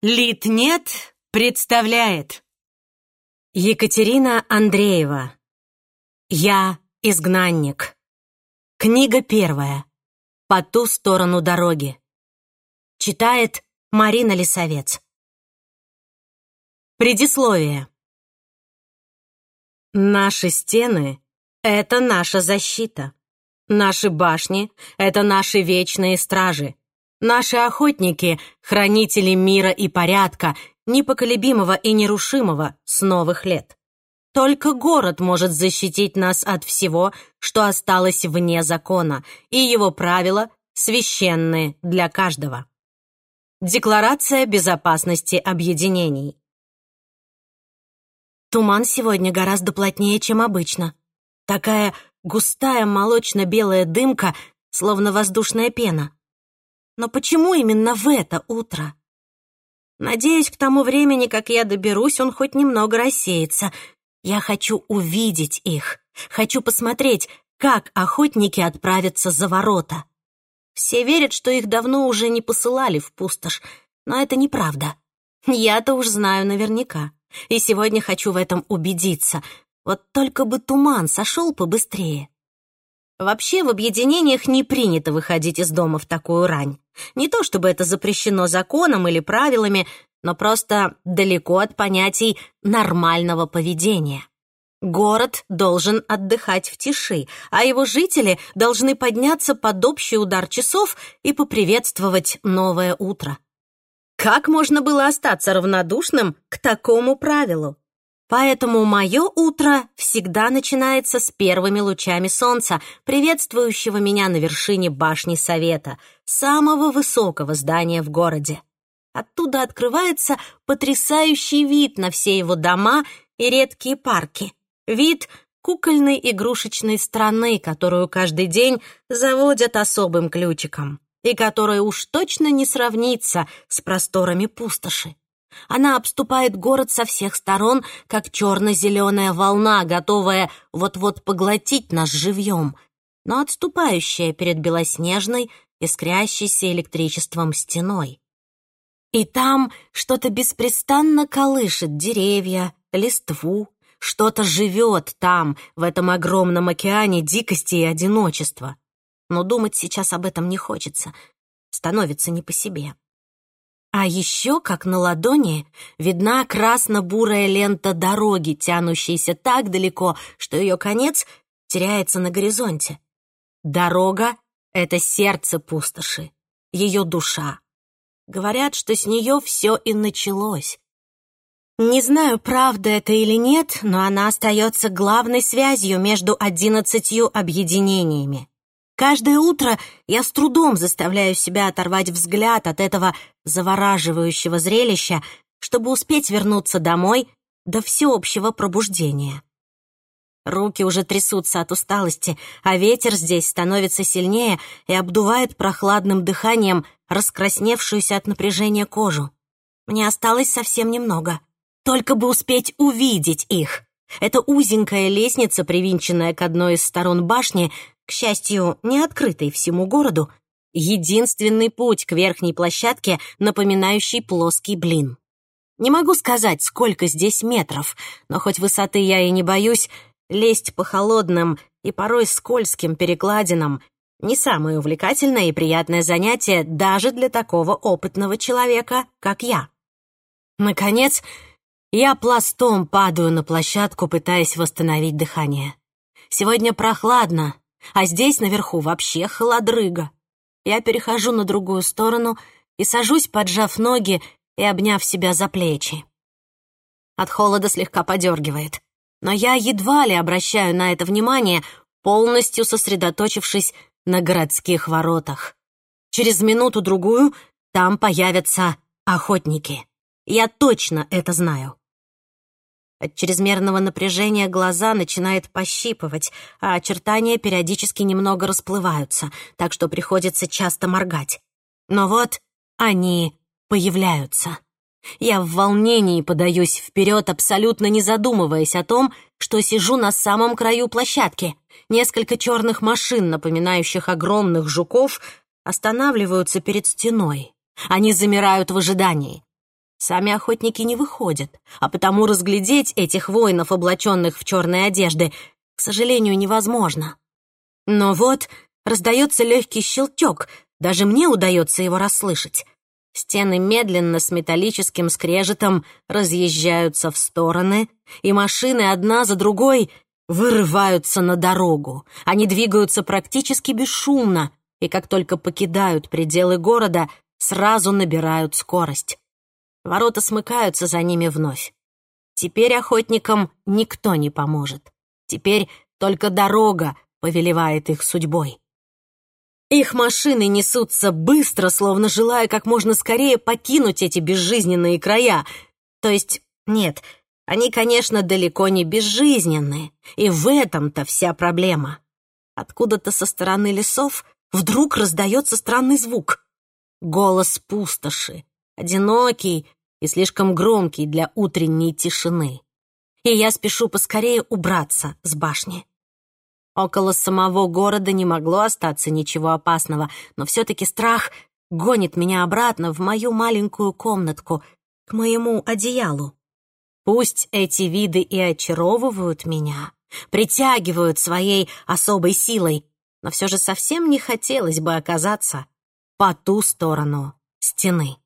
Литнет представляет. Екатерина Андреева. «Я изгнанник» Книга первая. «По ту сторону дороги» Читает Марина Лисовец. Предисловие. Наши стены — это наша защита. Наши башни — это наши вечные стражи. Наши охотники — хранители мира и порядка, непоколебимого и нерушимого с новых лет. Только город может защитить нас от всего, что осталось вне закона, и его правила священные для каждого. Декларация безопасности объединений. Туман сегодня гораздо плотнее, чем обычно. Такая густая молочно-белая дымка, словно воздушная пена. Но почему именно в это утро? Надеюсь, к тому времени, как я доберусь, он хоть немного рассеется. Я хочу увидеть их. Хочу посмотреть, как охотники отправятся за ворота. Все верят, что их давно уже не посылали в пустошь, но это неправда. Я-то уж знаю наверняка. И сегодня хочу в этом убедиться. Вот только бы туман сошел побыстрее. Вообще в объединениях не принято выходить из дома в такую рань. Не то чтобы это запрещено законом или правилами, но просто далеко от понятий нормального поведения. Город должен отдыхать в тиши, а его жители должны подняться под общий удар часов и поприветствовать новое утро. Как можно было остаться равнодушным к такому правилу? Поэтому мое утро всегда начинается с первыми лучами солнца, приветствующего меня на вершине башни Совета, самого высокого здания в городе. Оттуда открывается потрясающий вид на все его дома и редкие парки. Вид кукольной игрушечной страны, которую каждый день заводят особым ключиком, и которая уж точно не сравнится с просторами пустоши. Она обступает город со всех сторон, как черно-зеленая волна, готовая вот-вот поглотить нас живьем, но отступающая перед белоснежной, искрящейся электричеством стеной. И там что-то беспрестанно колышет деревья, листву, что-то живет там, в этом огромном океане дикости и одиночества. Но думать сейчас об этом не хочется, становится не по себе. А еще, как на ладони, видна красно-бурая лента дороги, тянущаяся так далеко, что ее конец теряется на горизонте. Дорога — это сердце пустоши, ее душа. Говорят, что с нее все и началось. Не знаю, правда это или нет, но она остается главной связью между одиннадцатью объединениями. Каждое утро я с трудом заставляю себя оторвать взгляд от этого завораживающего зрелища, чтобы успеть вернуться домой до всеобщего пробуждения. Руки уже трясутся от усталости, а ветер здесь становится сильнее и обдувает прохладным дыханием раскрасневшуюся от напряжения кожу. Мне осталось совсем немного. Только бы успеть увидеть их. Эта узенькая лестница, привинченная к одной из сторон башни, к счастью, не открытой всему городу, единственный путь к верхней площадке, напоминающий плоский блин. Не могу сказать, сколько здесь метров, но хоть высоты я и не боюсь, лезть по холодным и порой скользким перекладинам не самое увлекательное и приятное занятие даже для такого опытного человека, как я. Наконец, я пластом падаю на площадку, пытаясь восстановить дыхание. Сегодня прохладно, а здесь наверху вообще холодрыга. Я перехожу на другую сторону и сажусь, поджав ноги и обняв себя за плечи. От холода слегка подергивает, но я едва ли обращаю на это внимание, полностью сосредоточившись на городских воротах. Через минуту-другую там появятся охотники. Я точно это знаю. От чрезмерного напряжения глаза начинает пощипывать, а очертания периодически немного расплываются, так что приходится часто моргать. Но вот они появляются. Я в волнении подаюсь вперед, абсолютно не задумываясь о том, что сижу на самом краю площадки. Несколько черных машин, напоминающих огромных жуков, останавливаются перед стеной. Они замирают в ожидании. Сами охотники не выходят, а потому разглядеть этих воинов, облаченных в черные одежды, к сожалению, невозможно. Но вот раздается легкий щелчок, даже мне удается его расслышать. Стены медленно с металлическим скрежетом разъезжаются в стороны, и машины одна за другой вырываются на дорогу. Они двигаются практически бесшумно, и как только покидают пределы города, сразу набирают скорость. Ворота смыкаются за ними вновь. Теперь охотникам никто не поможет. Теперь только дорога повелевает их судьбой. Их машины несутся быстро, словно желая как можно скорее покинуть эти безжизненные края. То есть, нет, они, конечно, далеко не безжизненные, и в этом-то вся проблема. Откуда-то со стороны лесов вдруг раздается странный звук. Голос пустоши, одинокий и слишком громкий для утренней тишины. И я спешу поскорее убраться с башни. Около самого города не могло остаться ничего опасного, но все-таки страх гонит меня обратно в мою маленькую комнатку, к моему одеялу. Пусть эти виды и очаровывают меня, притягивают своей особой силой, но все же совсем не хотелось бы оказаться по ту сторону стены.